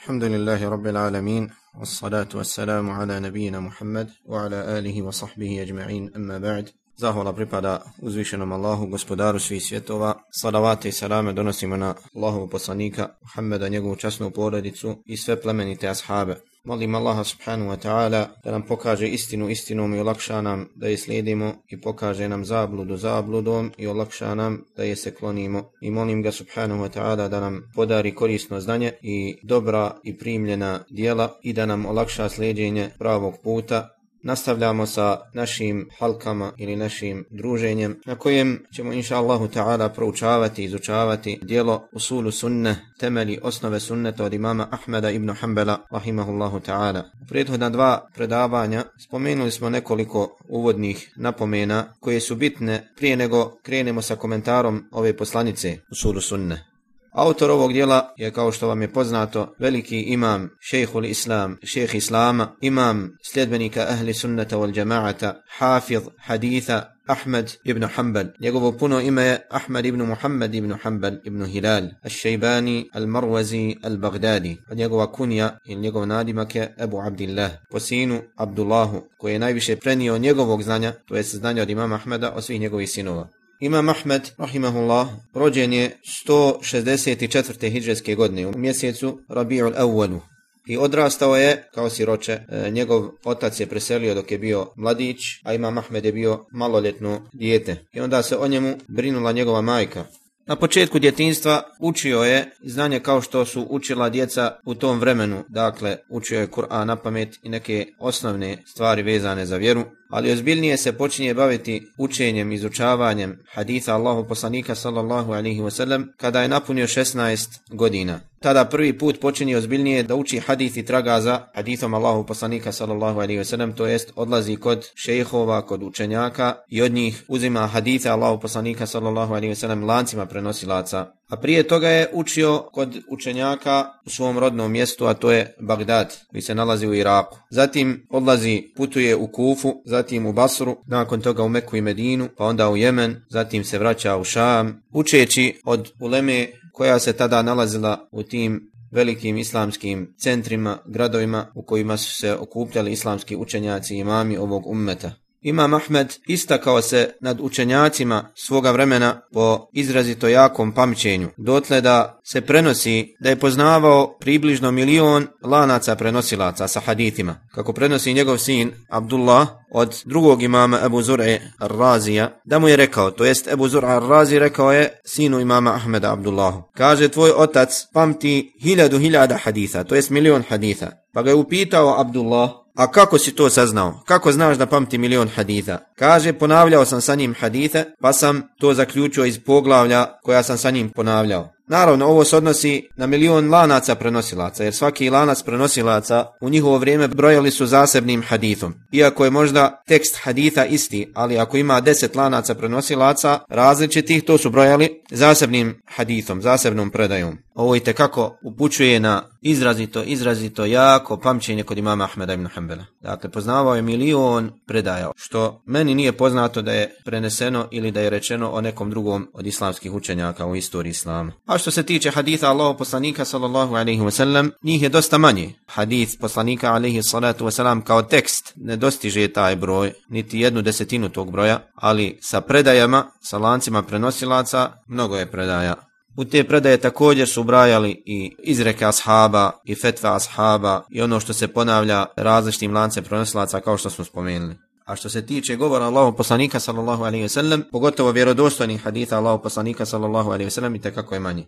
الحمد لله رب العالمين والصلاة والسلام على نبينا محمد وعلى آله وصحبه أجمعين أما بعد Zahvala pripada uzvišenom Allahu, gospodaru svih svjetova. Salavate i salame donosimo na Allahovu poslanika, Muhammeda, njegovu časnu porodicu i sve plemenite ashabe. Molim Allaha subhanahu wa ta'ala da nam pokaže istinu istinom i olakša nam da je slijedimo i pokaže nam zabludu zabludom i olakša nam da je se klonimo. I molim ga subhanahu wa ta'ala da nam podari korisno znanje i dobra i primljena dijela i da nam olakša slijedjenje pravog puta nastavljamo sa našim halkama ili našim druženjem na kojem ćemo inša Allahu ta'ala proučavati i izučavati dijelo usulu sunne, temeli osnove sunneta od imama Ahmeda ibn Hanbala rahimahullahu ta'ala. U prethodna dva predavanja spomenuli smo nekoliko uvodnih napomena koje su bitne prije nego krenemo sa komentarom ove poslanice usulu sunne. Autor ovog dijela je, kao što vam je poznato, veliki imam, šejhul islam, šejh islama, imam sljedbenika ahli sunnata wal džamaata, hafiz haditha, Ahmed ibn Hanbal. Njegovo puno ime je Ahmed ibn Muhammed ibn Hanbal ibn Hilal, al-Shaybani, al-Marwazi, al-Baghdadi. A njegova kunja ili njegov nadimak je Ebu Abdillah, po sinu Abdullahu, koji je najviše prenio njegovog znanja, to je znanje od imama Ahmeda, o svih njegovih sinova. Imam Ahmed, rahimahullah, rođen je 164. hijđarske godine u mjesecu Rabi'ul Awwalu. I odrastao je, kao siroče. e, njegov otac je preselio dok je bio mladić, a Imam Ahmed je bio maloljetno dijete. I onda se o njemu brinula njegova majka. Na početku djetinstva učio je znanje kao što su učila djeca u tom vremenu, dakle učio je Kur'an na pamet i neke osnovne stvari vezane za vjeru, ali ozbiljnije se počinje baviti učenjem, izučavanjem haditha Allahu poslanika sallallahu alaihi wasallam kada je napunio 16 godina. Tada prvi put počinje ozbiljnije da uči hadith i traga za hadithom Allahu poslanika sallallahu alaihi wasallam, to jest odlazi kod šejhova, kod učenjaka i od njih uzima haditha Allahu poslanika sallallahu alaihi wasallam lancima prenosilaca A prije toga je učio kod učenjaka u svom rodnom mjestu, a to je Bagdad, koji se nalazi u Iraku. Zatim odlazi, putuje u Kufu, zatim u Basru, nakon toga u Meku i Medinu, pa onda u Jemen, zatim se vraća u Šam, učeći od uleme koja se tada nalazila u tim velikim islamskim centrima, gradovima u kojima su se okupljali islamski učenjaci i imami ovog ummeta. Imam Ahmed istakao se nad učenjacima svoga vremena po izrazito jakom pamćenju, dotle da se prenosi da je poznavao približno milion lanaca prenosilaca sa hadithima. Kako prenosi njegov sin Abdullah od drugog imama Ebu Zur'e Razija, da mu je rekao, to jest Ebu Zur'a Razi rekao je sinu imama Ahmeda Abdullahu. Kaže, tvoj otac pamti hiljadu hiljada haditha, to jest milion haditha. Pa ga je upitao Abdullah, A kako si to saznao? Kako znaš da pamti milion haditha? Kaže, ponavljao sam sa njim hadithe, pa sam to zaključio iz poglavlja koja sam sa njim ponavljao. Naravno, ovo se odnosi na milion lanaca prenosilaca, jer svaki lanac prenosilaca u njihovo vrijeme brojali su zasebnim hadithom. Iako je možda tekst haditha isti, ali ako ima deset lanaca prenosilaca različitih, to su brojali zasebnim hadithom, zasebnom predajom. Ovo i kako upućuje na izrazito, izrazito jako pamćenje kod imama Ahmeda ibn Hanbala. Dakle, poznavao je milion predaja, što meni nije poznato da je preneseno ili da je rečeno o nekom drugom od islamskih učenjaka u istoriji islama. A što se tiče haditha Allahu poslanika sallallahu alaihi wasallam, njih je dosta manje. Hadith poslanika alaihi salatu wasallam kao tekst ne dostiže taj broj, niti jednu desetinu tog broja, ali sa predajama, sa lancima prenosilaca, mnogo je predaja. U te predaje također su brajali i izreke ashaba i fetve ashaba i ono što se ponavlja različitim lancem prenosilaca kao što smo spomenuli. A što se tiče govora Allahov poslanika sallallahu alejhi ve sellem, pogotovo vjerodostojnih hadisa Allahov poslanika sallallahu alejhi ve sellem i kako je manji.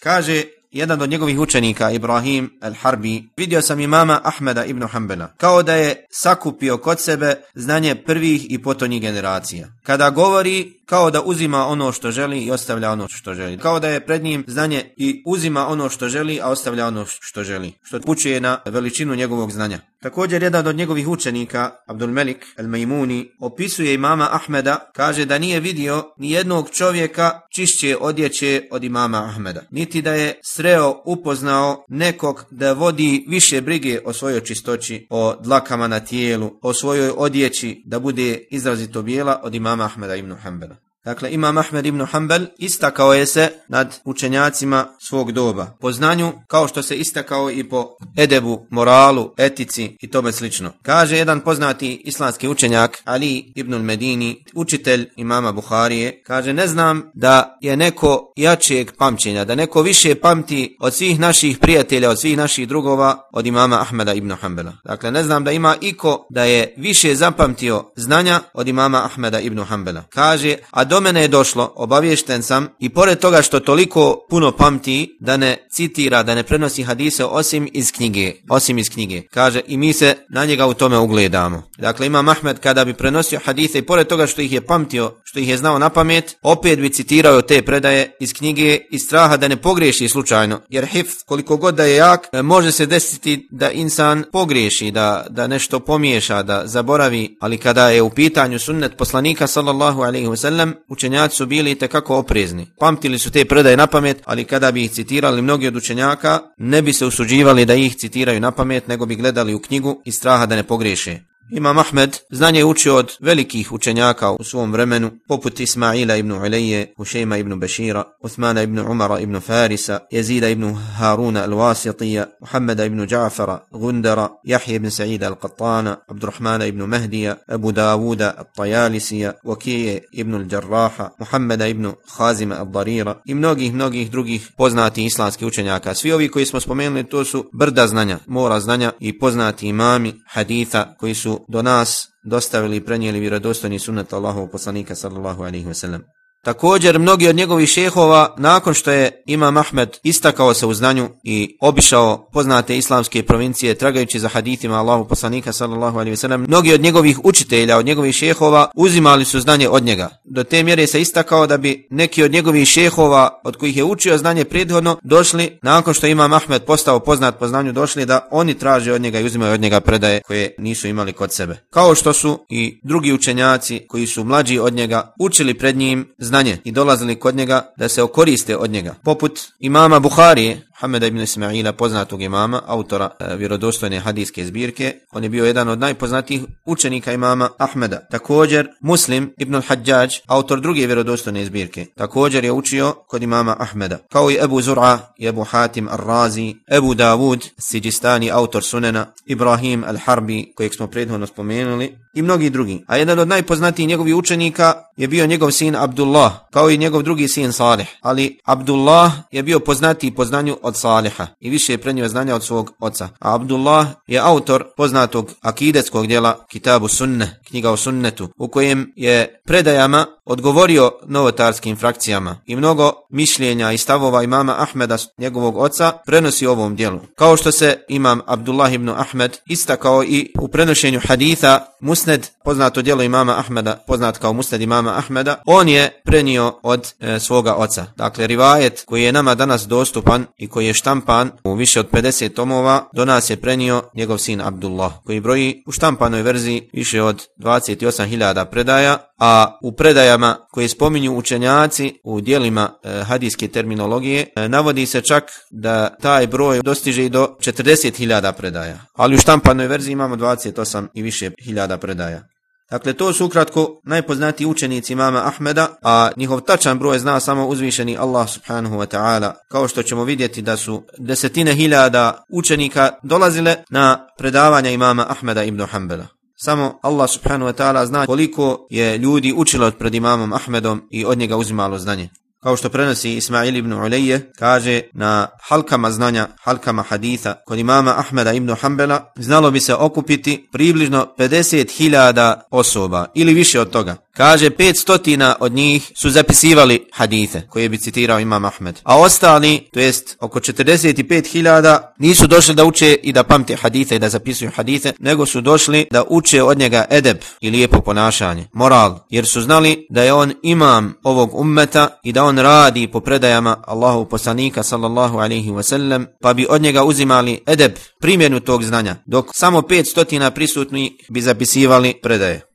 Kaže jedan od njegovih učenika, Ibrahim al-Harbi, vidio sam imama Ahmeda ibn Hanbala, kao da je sakupio kod sebe znanje prvih i potonjih generacija. Kada govori, kao da uzima ono što želi i ostavlja ono što želi. Kao da je pred njim znanje i uzima ono što želi, a ostavlja ono što želi. Što pučuje na veličinu njegovog znanja. Također, jedan od njegovih učenika, Abdul Melik al-Majmuni, opisuje imama Ahmeda, kaže da nije vidio ni jednog čovjeka čišće odjeće od imama Ahmeda. Niti da je sreo upoznao nekog da vodi više brige o svojoj čistoći, o dlakama na tijelu, o svojoj odjeći da bude izrazito bijela od imama Ahmeda ibn Hanbala. Dakle, Imam Ahmed ibn Hanbal istakao je se nad učenjacima svog doba. Po znanju, kao što se istakao i po edebu, moralu, etici i tome slično. Kaže jedan poznati islamski učenjak, Ali ibn Medini, učitelj imama Buharije, kaže, ne znam da je neko jačijeg pamćenja, da neko više pamti od svih naših prijatelja, od svih naših drugova, od imama Ahmeda ibn Hanbala. Dakle, ne znam da ima iko da je više zapamtio znanja od imama Ahmeda ibn Hanbala. Kaže, a do mene je došlo, obavješten sam, i pored toga što toliko puno pamti, da ne citira, da ne prenosi hadise osim iz knjige, osim iz knjige. Kaže, i mi se na njega u tome ugledamo. Dakle, imam Ahmed kada bi prenosio hadise i pored toga što ih je pamtio, što ih je znao na pamet, opet bi citirao te predaje iz knjige iz straha da ne pogriješi slučajno. Jer hif, koliko god da je jak, može se desiti da insan pogriješi, da, da nešto pomiješa, da zaboravi, ali kada je u pitanju sunnet poslanika sallallahu alaihi wasallam, učenjaci su bili tekako oprezni. Pamtili su te predaje na pamet, ali kada bi ih citirali mnogi od učenjaka, ne bi se usuđivali da ih citiraju na pamet, nego bi gledali u knjigu iz straha da ne pogriješe. Imam Ahmed znanje učio od velikih učenjaka u svom vremenu, poput Ismaila ibn Uleje, Hušejma ibn Bešira, Uthmana ibn Umara ibn Farisa, Jezida ibn Haruna al-Wasitija, Muhammeda ibn Ja'fara, Gundara, Jahje ibn Sa'ida al-Qattana, Abdurrahmana ibn Mahdija, Abu Dawuda al-Tajalisija, Wakije ibn al-Jarraha, Muhammeda ibn Khazima al-Darira i mnogih, mnogih drugih poznati islamski učenjaka. Svi ovi koji smo spomenuli to su brda znanja, mora znanja i poznati imami haditha koji su do nas dostavili i prenijeli vjerodostojni sunnet Allahov poslanika sallallahu alejhi ve sellem. Također, mnogi od njegovih šehova, nakon što je Imam Ahmed istakao se u znanju i obišao poznate islamske provincije, tragajući za hadithima Allahu poslanika sallallahu alaihi wasallam, mnogi od njegovih učitelja, od njegovih šehova, uzimali su znanje od njega. Do te mjere se istakao da bi neki od njegovih šehova, od kojih je učio znanje prethodno, došli, nakon što Imam Ahmed postao poznat po znanju, došli da oni traže od njega i uzimaju od njega predaje koje nisu imali kod sebe. Kao što su i drugi učenjaci koji su mlađi od njega, učili pred njim znanje i dolazili kod njega da se okoriste od njega. Poput imama Buharije, Hameda ibn Ismaila, poznatog imama, autora e, vjerodostojne hadijske zbirke. On je bio jedan od najpoznatijih učenika imama Ahmeda. Također, Muslim ibn al-Hajjaj, autor druge vjerodostojne zbirke. Također je učio kod imama Ahmeda. Kao i Ebu Zur'a, i Ebu Hatim al-Razi, Ebu Davud, Sijistani, autor sunena, Ibrahim al-Harbi, kojeg smo prethodno spomenuli, i mnogi drugi. A jedan od najpoznatijih njegovih učenika je bio njegov sin Abdullah, kao i njegov drugi sin Salih. Ali Abdullah je bio poznatiji po znanju od Saliha i više je prenio znanja od svog oca. A Abdullah je autor poznatog akidetskog dijela Kitabu Sunne, knjiga o sunnetu, u kojem je predajama odgovorio novotarskim frakcijama i mnogo mišljenja i stavova imama Ahmeda, njegovog oca, prenosi u ovom dijelu. Kao što se imam Abdullah ibn Ahmed istakao i u prenošenju haditha Musned, poznato dijelo imama Ahmeda, poznat kao Musned imama Ahmeda, on je prenio od e, svoga oca. Dakle, rivajet koji je nama danas dostupan i koji je štampan u više od 50 tomova, do nas je prenio njegov sin Abdullah, koji broji u štampanoj verziji više od 28.000 predaja, a u predajama koje spominju učenjaci u dijelima e, hadijske terminologije, e, navodi se čak da taj broj dostiže i do 40.000 predaja. Ali u štampanoj verziji imamo 28 i više hiljada predaja. Dakle, to su ukratko najpoznatiji učenici imama Ahmeda, a njihov tačan broj zna samo uzvišeni Allah subhanahu wa ta'ala. Kao što ćemo vidjeti da su desetine hiljada učenika dolazile na predavanja imama Ahmeda ibn Hanbala. Samo Allah subhanahu wa ta'ala zna koliko je ljudi učilo pred imamom Ahmedom i od njega uzimalo znanje. Kao što prenosi Ismail ibn Ulejje, kaže na halkama znanja, halkama haditha kod imama Ahmeda ibn Hanbala, znalo bi se okupiti približno 50.000 osoba ili više od toga. Kaže, 500 od njih su zapisivali hadithe koje bi citirao imam Ahmed. A ostali, to jest oko 45.000, nisu došli da uče i da pamte hadithe i da zapisuju hadithe, nego su došli da uče od njega edeb i lijepo ponašanje, moral. Jer su znali da je on imam ovog ummeta i da on radi po predajama Allahu poslanika sallallahu alaihi wasallam, pa bi od njega uzimali edeb, primjenu tog znanja, dok samo 500 prisutni bi zapisivali predaje.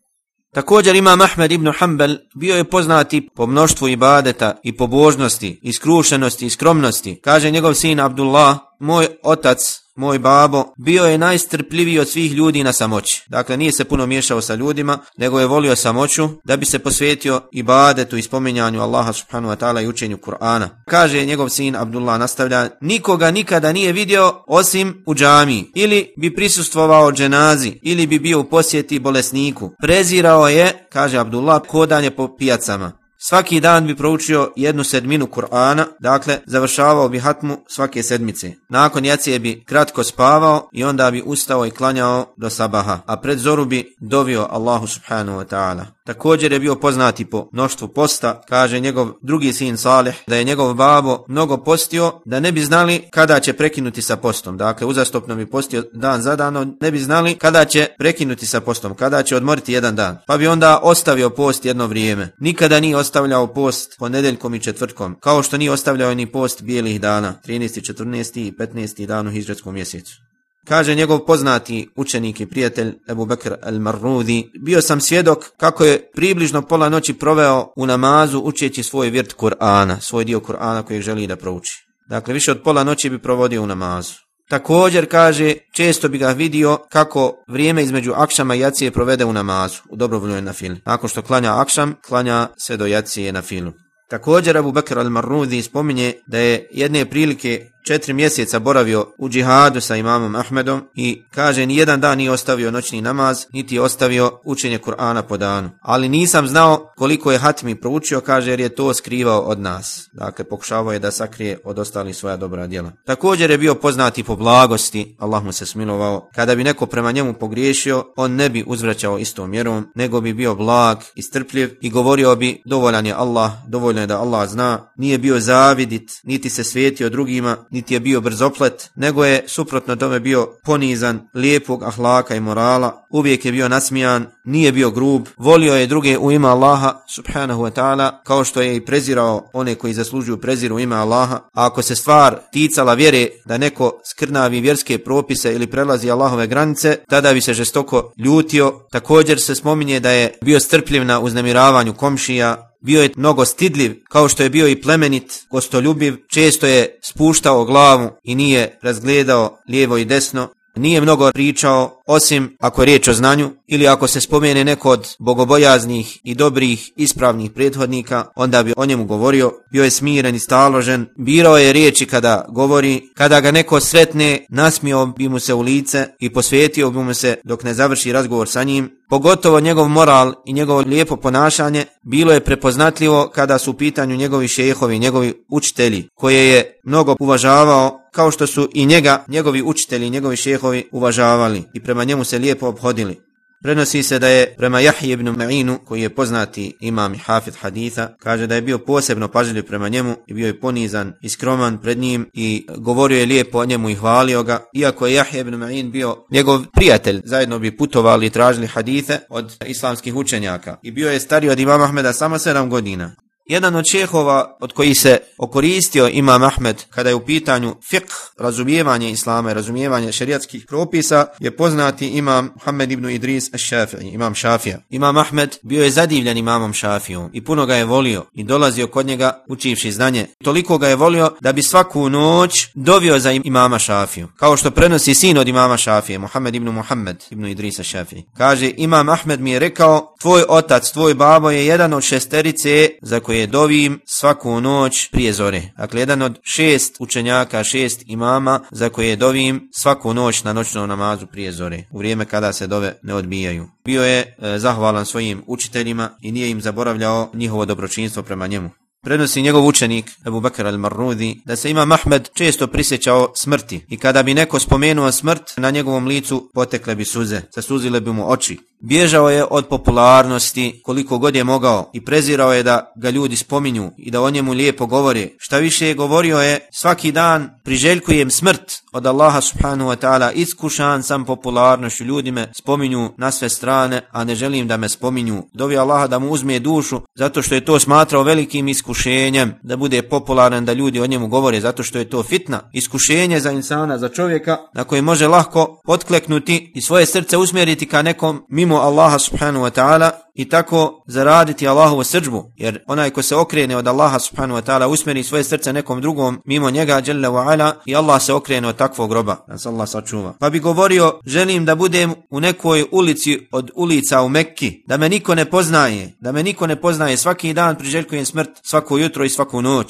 Također imam Ahmed ibn Hanbal bio je poznati po mnoštvu ibadeta i pobožnosti, iskrušenosti i skromnosti. Kaže njegov sin Abdullah, moj otac moj babo, bio je najstrpljiviji od svih ljudi na samoći. Dakle, nije se puno miješao sa ljudima, nego je volio samoću da bi se posvetio ibadetu i spominjanju Allaha subhanahu wa ta'ala i učenju Kur'ana. Kaže njegov sin Abdullah nastavlja, nikoga nikada nije vidio osim u džami, ili bi prisustvovao dženazi, ili bi bio u posjeti bolesniku. Prezirao je, kaže Abdullah, kodanje po pijacama. Svaki dan bi proučio jednu sedminu Kur'ana, dakle, završavao bi hatmu svake sedmice. Nakon jacije bi kratko spavao i onda bi ustao i klanjao do sabaha, a pred zoru bi dovio Allahu subhanahu wa ta'ala. Također je bio poznati po mnoštvu posta, kaže njegov drugi sin Saleh, da je njegov babo mnogo postio, da ne bi znali kada će prekinuti sa postom. Dakle, uzastopno bi postio dan za dan, ne bi znali kada će prekinuti sa postom, kada će odmoriti jedan dan. Pa bi onda ostavio post jedno vrijeme. Nikada nije ostavljao post ponedeljkom i četvrtkom, kao što nije ostavljao ni post bijelih dana, 13. 14. i 15. dan u hijđarskom mjesecu. Kaže njegov poznati učenik i prijatelj Ebu Bekr al-Marrudi, bio sam svjedok kako je približno pola noći proveo u namazu učeći svoj virt Kur'ana, svoj dio Kur'ana kojeg želi da prouči. Dakle, više od pola noći bi provodio u namazu. Također kaže, često bi ga vidio kako vrijeme između akšama i jacije provede u namazu, u dobrovoljnoj na filu. Nakon što klanja akšam, klanja se do jacije na filu. Također Abu Bakr al-Marrudi spominje da je jedne prilike četiri mjeseca boravio u džihadu sa imamom Ahmedom i kaže ni jedan dan nije ostavio noćni namaz, niti je ostavio učenje Kur'ana po danu. Ali nisam znao koliko je hatmi proučio, kaže jer je to skrivao od nas. Dakle, pokušavao je da sakrije od ostalih svoja dobra djela. Također je bio poznati po blagosti, Allah mu se smilovao. Kada bi neko prema njemu pogriješio, on ne bi uzvraćao istom mjerom, nego bi bio blag i strpljiv i govorio bi dovoljan je Allah, dovoljno je da Allah zna, nije bio zavidit, niti se svetio drugima, niti je bio brzoplet, nego je suprotno tome bio ponizan, lijepog ahlaka i morala, uvijek je bio nasmijan, nije bio grub, volio je druge u ima Allaha subhanahu wa ta'ala, kao što je i prezirao one koji zaslužuju preziru ima Allaha, a ako se stvar ticala vjere da neko skrnavi vjerske propise ili prelazi Allahove granice, tada bi se žestoko ljutio. Također se spominje da je bio strpljiv na uznemiravanju komšija, bio je mnogo stidljiv, kao što je bio i plemenit, gostoljubiv, često je spuštao glavu i nije razgledao lijevo i desno, nije mnogo pričao, osim ako je riječ o znanju, ili ako se spomene neko od bogobojaznih i dobrih ispravnih prethodnika, onda bi o njemu govorio, bio je smiren i staložen, birao je riječi kada govori, kada ga neko sretne, nasmio bi mu se u lice i posvetio bi mu se dok ne završi razgovor sa njim, pogotovo njegov moral i njegovo lijepo ponašanje bilo je prepoznatljivo kada su u pitanju njegovi šehovi, njegovi učitelji, koje je mnogo uvažavao kao što su i njega, njegovi učitelji, njegovi šehovi uvažavali i prema njemu se lijepo obhodili. Prenosi se da je prema Jahij ibn Ma'inu, koji je poznati imam i hafid haditha, kaže da je bio posebno pažljiv prema njemu i bio je ponizan i skroman pred njim i govorio je lijepo o njemu i hvalio ga. Iako je Jahij ibn Ma'in bio njegov prijatelj, zajedno bi putovali i tražili hadithe od islamskih učenjaka i bio je stariji od imama Ahmeda samo 7 godina. Jedan od šehova od koji se okoristio Imam Ahmed kada je u pitanju fiqh, razumijevanje islama i razumijevanje šerijatskih propisa je poznati Imam Muhammed ibn Idris al-Shafi'i, Imam Šafija. Imam Ahmed bio je zadivljen Imamom Šafijom i puno ga je volio i dolazio kod njega učivši znanje. Toliko ga je volio da bi svaku noć dovio za Imama Šafiju. Kao što prenosi sin od Imama Šafije, Muhammed ibn Muhammed ibn Idris al-Shafi'i. Kaže, Imam Ahmed mi je rekao, tvoj otac, tvoj babo je jedan od šesterice za koje koje dovim svaku noć prije zore. Dakle, jedan od šest učenjaka, šest imama za koje dovim svaku noć na noćnom namazu prije zore, u vrijeme kada se dove ne odbijaju. Bio je e, zahvalan svojim učiteljima i nije im zaboravljao njihovo dobročinstvo prema njemu. Prenosi njegov učenik, Abu Bakr al-Marrudi, da se ima Mahmed često prisjećao smrti i kada bi neko spomenuo smrt, na njegovom licu potekle bi suze, zasuzile bi mu oči. Bježao je od popularnosti koliko god je mogao i prezirao je da ga ljudi spominju i da o njemu lijepo govore. Šta više je govorio je, svaki dan priželjkujem smrt od Allaha subhanahu wa ta'ala, iskušan sam popularnošću, ljudi me spominju na sve strane, a ne želim da me spominju. Dovi Allaha da mu uzme dušu, zato što je to smatrao velikim iskušenjem, da bude popularan, da ljudi o njemu govore, zato što je to fitna. Iskušenje za insana, za čovjeka, na koji može lahko potkleknuti i svoje srce usmjeriti ka nekom mimo mimo Allaha subhanahu wa ta'ala i tako zaraditi Allahovu srđbu, jer onaj ko se okrene od Allaha subhanahu wa ta'ala usmeri svoje srce nekom drugom mimo njega, jalla wa ala, i Allah se okrene od takvog groba, da se Allah sačuva. Pa bi govorio, želim da budem u nekoj ulici od ulica u Mekki, da me niko ne poznaje, da me niko ne poznaje, svaki dan priželjkujem smrt, svako jutro i svaku noć.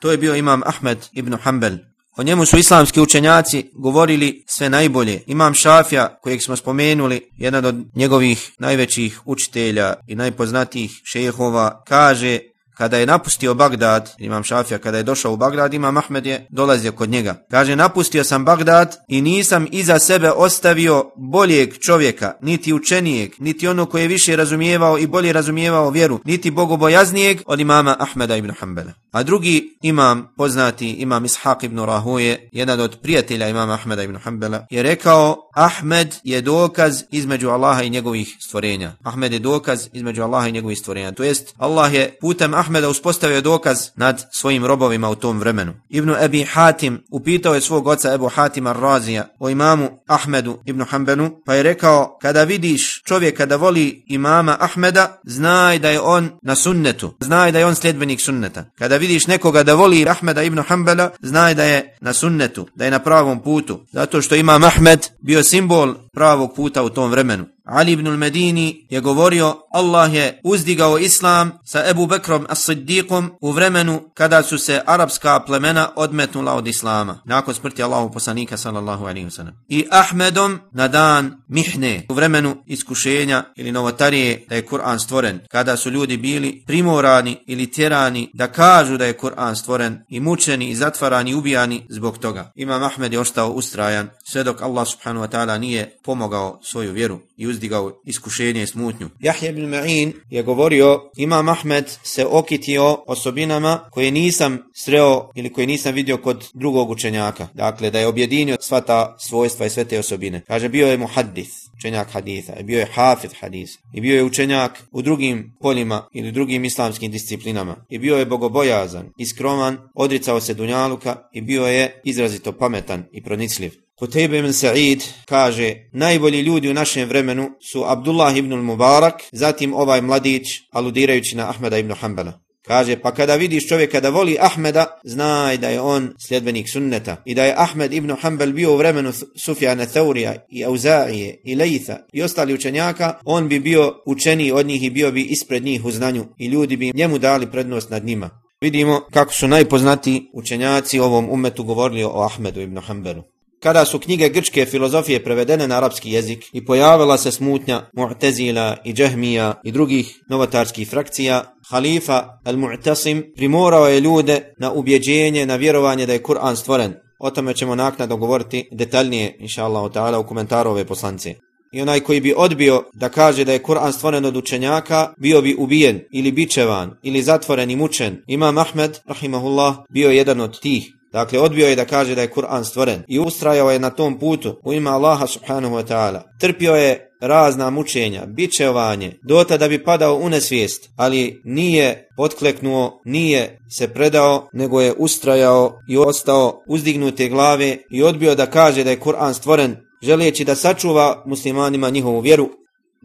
To je bio imam Ahmed ibn Hanbel. O njemu su islamski učenjaci govorili sve najbolje. Imam Šafija, kojeg smo spomenuli, jedan od njegovih najvećih učitelja i najpoznatijih šehova, kaže kada je napustio Bagdad, imam Šafija, kada je došao u Bagdad, imam Ahmed je dolazio kod njega. Kaže, napustio sam Bagdad i nisam iza sebe ostavio boljeg čovjeka, niti učenijeg, niti ono koje je više razumijevao i bolje razumijevao vjeru, niti bogobojaznijeg od imama Ahmeda ibn Hanbala. A drugi imam, poznati imam Ishaq ibn Rahuje, jedan od prijatelja imama Ahmeda ibn Hanbala, je rekao, Ahmed je dokaz između Allaha i njegovih stvorenja. Ahmed je dokaz između Allaha i njegovih stvorenja. To jest, Allah je putem Ahmeda uspostavio dokaz nad svojim robovima u tom vremenu. Ibn Abi Hatim upitao je svog oca Ebu Hatima Razija o imamu Ahmedu ibn Hanbenu, pa je rekao, kada vidiš čovjeka da voli imama Ahmeda, znaj da je on na sunnetu, znaj da je on sljedbenik sunneta. Kada vidiš nekoga da voli Ahmeda ibn Hanbala, znaj da je na sunnetu, da je na pravom putu, zato što imam Ahmed bio simbol pravog puta u tom vremenu. Ali ibn al-Medini je govorio Allah je uzdigao islam sa Ebu Bekrom as-Siddiqom u vremenu kada su se arapska plemena odmetnula od islama nakon smrti Allahu poslanika sallallahu alaihi wasallam i Ahmedom na dan mihne u vremenu iskušenja ili novotarije da je Kur'an stvoren kada su ljudi bili primorani ili tjerani da kažu da je Kur'an stvoren i mučeni i zatvarani i ubijani zbog toga. Imam Ahmed je ostao ustrajan sve dok Allah subhanahu wa ta'ala nije pomogao svoju vjeru i uzdigao iskušenje i smutnju. Jahje ibn Ma'in je govorio, Imam Ahmed se okitio osobinama koje nisam sreo ili koje nisam vidio kod drugog učenjaka. Dakle, da je objedinio sva ta svojstva i sve te osobine. Kaže, bio je muhaddith, učenjak haditha, bio je hafid hadisa i bio je učenjak u drugim poljima ili drugim islamskim disciplinama, i bio je bogobojazan, iskroman, odricao se dunjaluka i bio je izrazito pametan i pronicljiv. Kutejbe ibn Sa'id kaže, najbolji ljudi u našem vremenu su Abdullah ibn Mubarak, zatim ovaj mladić, aludirajući na Ahmeda ibn Hanbala. Kaže, pa kada vidiš čovjeka da voli Ahmeda, znaj da je on sljedbenik sunneta. I da je Ahmed ibn Hanbal bio u vremenu Sufjana Thaurija i Auzaije i Lejitha i ostali učenjaka, on bi bio učeniji od njih i bio bi ispred njih u znanju i ljudi bi njemu dali prednost nad njima. Vidimo kako su najpoznati učenjaci ovom umetu govorili o Ahmedu ibn Hanbalu. Kada su knjige grčke filozofije prevedene na arapski jezik i pojavila se smutnja Mu'tezila i Džehmija i drugih novotarskih frakcija, halifa al-Mu'tasim primorao je ljude na ubjeđenje, na vjerovanje da je Kur'an stvoren. O tome ćemo naknadno govoriti detaljnije, inša Allah, u komentaru ove poslance. I onaj koji bi odbio da kaže da je Kur'an stvoren od učenjaka, bio bi ubijen ili bičevan ili zatvoren i mučen. Imam Ahmed, rahimahullah, bio jedan od tih. Dakle, odbio je da kaže da je Kur'an stvoren i ustrajao je na tom putu u ima Allaha subhanahu wa ta'ala. Trpio je razna mučenja, bičevanje, dota da bi padao u nesvijest, ali nije potkleknuo, nije se predao, nego je ustrajao i ostao uzdignute glave i odbio da kaže da je Kur'an stvoren, želeći da sačuva muslimanima njihovu vjeru.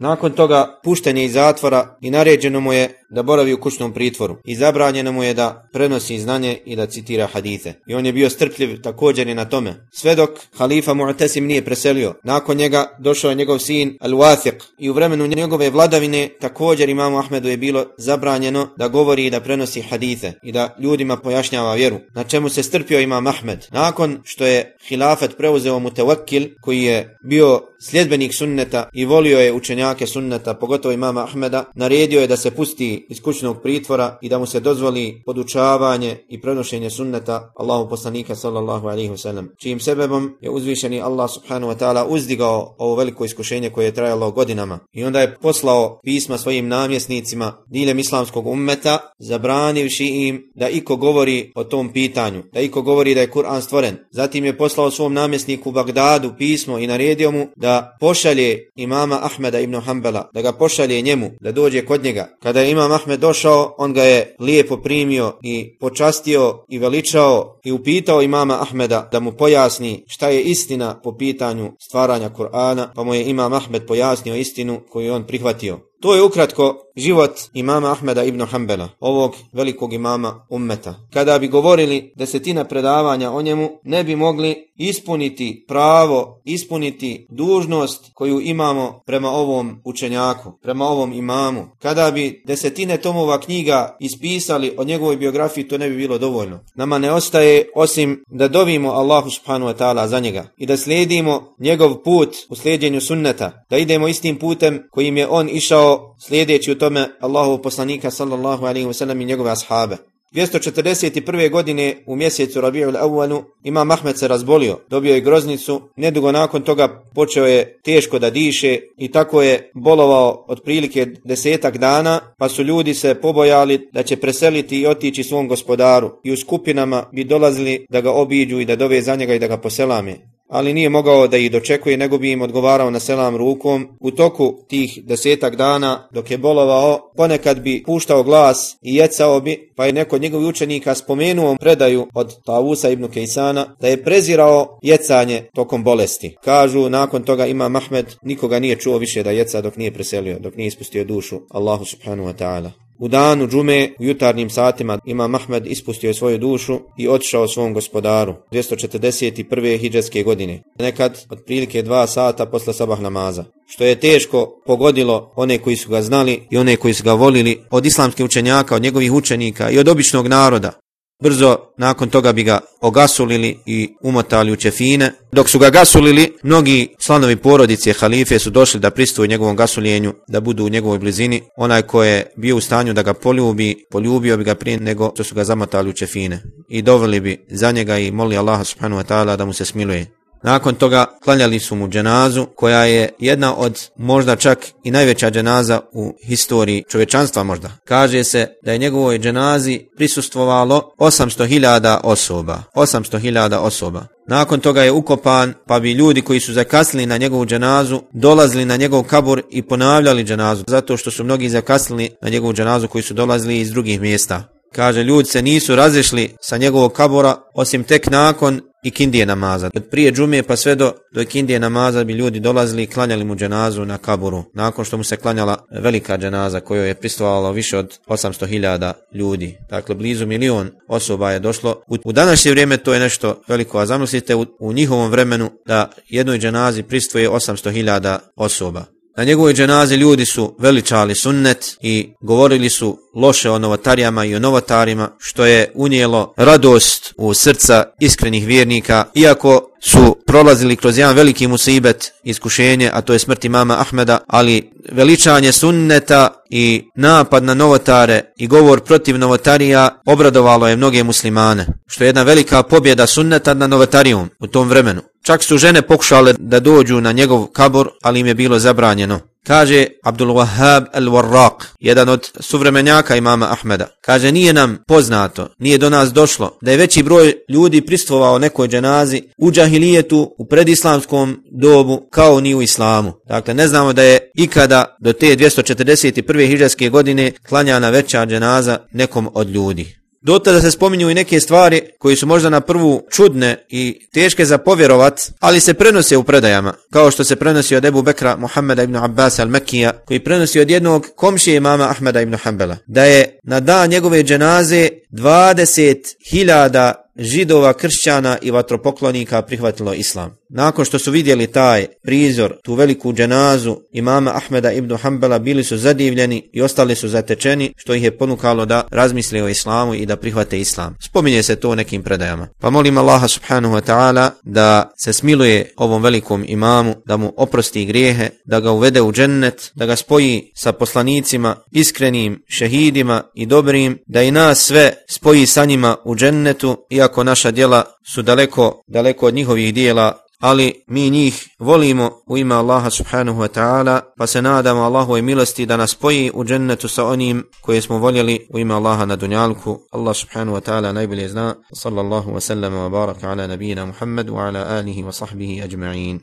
Nakon toga pušten je iz zatvora i naređeno mu je da boravi u kućnom pritvoru i zabranjeno mu je da prenosi znanje i da citira hadite. I on je bio strpljiv također i na tome. Sve dok halifa Mu'tasim nije preselio, nakon njega došao je njegov sin Al-Wathiq i u vremenu njegove vladavine također imamu Ahmedu je bilo zabranjeno da govori i da prenosi hadite i da ljudima pojašnjava vjeru. Na čemu se strpio imam Ahmed. Nakon što je hilafet preuzeo mu koji je bio sljedbenik sunneta i volio je učenjake sunneta, pogotovo imama Ahmeda, naredio je da se pusti iz kućnog pritvora i da mu se dozvoli podučavanje i prenošenje sunneta Allahu poslanika sallallahu alaihi wasallam. Čijim sebebom je uzvišeni Allah subhanahu wa ta'ala uzdigao ovo veliko iskušenje koje je trajalo godinama. I onda je poslao pisma svojim namjesnicima diljem islamskog ummeta, zabranivši im da iko govori o tom pitanju, da iko govori da je Kur'an stvoren. Zatim je poslao svom namjesniku u Bagdadu pismo i naredio mu da pošalje imama Ahmeda ibn Hanbala, da ga pošalje njemu, da dođe kod njega. Kada je imam Ahmed došao, on ga je lijepo primio i počastio i veličao i upitao imama Ahmeda da mu pojasni šta je istina po pitanju stvaranja Kur'ana, pa mu je imam Ahmed pojasnio istinu koju on prihvatio. To je ukratko život imama Ahmeda ibn Hanbala, ovog velikog imama ummeta. Kada bi govorili desetina predavanja o njemu, ne bi mogli ispuniti pravo, ispuniti dužnost koju imamo prema ovom učenjaku, prema ovom imamu. Kada bi desetine tomova knjiga ispisali o njegovoj biografiji, to ne bi bilo dovoljno. Nama ne ostaje osim da dovimo Allahu subhanahu wa ta'ala za njega i da slijedimo njegov put u slijedjenju sunneta, da idemo istim putem kojim je on išao slijedeći u tome Allahu poslanika sallallahu alaihi wasallam i njegove ashabe. 241. godine u mjesecu Rabi'ul Awalu ima Mahmed se razbolio, dobio je groznicu, nedugo nakon toga počeo je teško da diše i tako je bolovao otprilike desetak dana, pa su ljudi se pobojali da će preseliti i otići svom gospodaru i u skupinama bi dolazili da ga obiđu i da dove za njega i da ga poselame ali nije mogao da ih dočekuje, nego bi im odgovarao na selam rukom. U toku tih desetak dana, dok je bolovao, ponekad bi puštao glas i jecao bi, pa je neko od njegovih učenika spomenuo predaju od Tavusa ibn Kejsana, da je prezirao jecanje tokom bolesti. Kažu, nakon toga ima Mahmed, nikoga nije čuo više da jeca dok nije preselio, dok nije ispustio dušu Allahu subhanahu wa ta'ala. U danu džume, u jutarnjim satima, ima Mahmed ispustio svoju dušu i otišao svom gospodaru, 241. hijđarske godine, nekad otprilike dva sata posle sabah namaza, što je teško pogodilo one koji su ga znali i one koji su ga volili od islamskih učenjaka, od njegovih učenika i od običnog naroda. Brzo nakon toga bi ga ogasulili i umotali u čefine. Dok su ga gasulili, mnogi slanovi porodice halife su došli da pristuju njegovom gasuljenju, da budu u njegovoj blizini. Onaj ko je bio u stanju da ga poljubi, poljubio bi ga prije nego što su ga zamotali u čefine. I doveli bi za njega i moli Allaha subhanahu wa ta'ala da mu se smiluje. Nakon toga klanjali su mu dženazu koja je jedna od možda čak i najveća dženaza u historiji čovečanstva možda. Kaže se da je njegovoj dženazi prisustvovalo 800.000 osoba. 800.000 osoba. Nakon toga je ukopan, pa bi ljudi koji su zakasnili na njegovu dženazu dolazili na njegov kabur i ponavljali dženazu, zato što su mnogi zakasnili na njegovu dženazu koji su dolazili iz drugih mjesta. Kaže, ljudi se nisu razišli sa njegovog kabora, osim tek nakon i kindije namaza. Od prije džumije pa sve do, do kindije namaza bi ljudi dolazili i klanjali mu dženazu na kaburu. Nakon što mu se klanjala velika dženaza koju je pristovalo više od 800.000 ljudi. Dakle, blizu milion osoba je došlo. U, u današnje vrijeme to je nešto veliko, a zamislite u, u njihovom vremenu da jednoj dženazi pristoje 800.000 osoba. Na njegovoj dženazi ljudi su veličali sunnet i govorili su loše o novotarijama i o novotarima, što je unijelo radost u srca iskrenih vjernika, iako su prolazili kroz jedan veliki musibet iskušenje, a to je smrt mama Ahmeda, ali veličanje sunneta i napad na novotare i govor protiv novotarija obradovalo je mnoge muslimane, što je jedna velika pobjeda sunneta na novotarijom u tom vremenu. Čak su žene pokušale da dođu na njegov kabor, ali im je bilo zabranjeno. Kaže Abdul Wahhab al-Warraq, jedan od suvremenjaka imama Ahmeda. Kaže, nije nam poznato, nije do nas došlo, da je veći broj ljudi pristvovao nekoj dženazi u džahilijetu, u predislamskom dobu, kao ni u islamu. Dakle, ne znamo da je ikada do te 241. hiđarske godine klanjana veća dženaza nekom od ljudi. Dotada se spominju i neke stvari koji su možda na prvu čudne i teške za povjerovat, ali se prenose u predajama, kao što se prenosi od Ebu Bekra Muhammeda ibn Abbas al-Mekija, koji prenosi od jednog komšije imama Ahmeda ibn Hanbala, da je na dan njegove dženaze 20.000 židova, kršćana i vatropoklonika prihvatilo islam. Nakon što su vidjeli taj prizor, tu veliku dženazu imama Ahmeda ibn Hanbala, bili su zadivljeni i ostali su zatečeni, što ih je ponukalo da razmisli o islamu i da prihvate islam. Spominje se to u nekim predajama. Pa molim Allaha subhanahu wa ta'ala da se smiluje ovom velikom imamu, da mu oprosti grijehe, da ga uvede u džennet, da ga spoji sa poslanicima, iskrenim šehidima i dobrim, da i nas sve spoji sa njima u džennetu, iako naša djela su daleko, daleko od njihovih dijela, ali mi njih volimo u ime Allaha subhanahu wa ta'ala, pa se nadamo Allahove milosti da nas spoji u džennetu sa onim koje smo voljeli u ime Allaha na dunjalku. Allah subhanahu wa ta'ala najbolje zna. Sallallahu wa sallam wa baraka ala nabijina Muhammad wa ala alihi wa sahbihi ajma'in.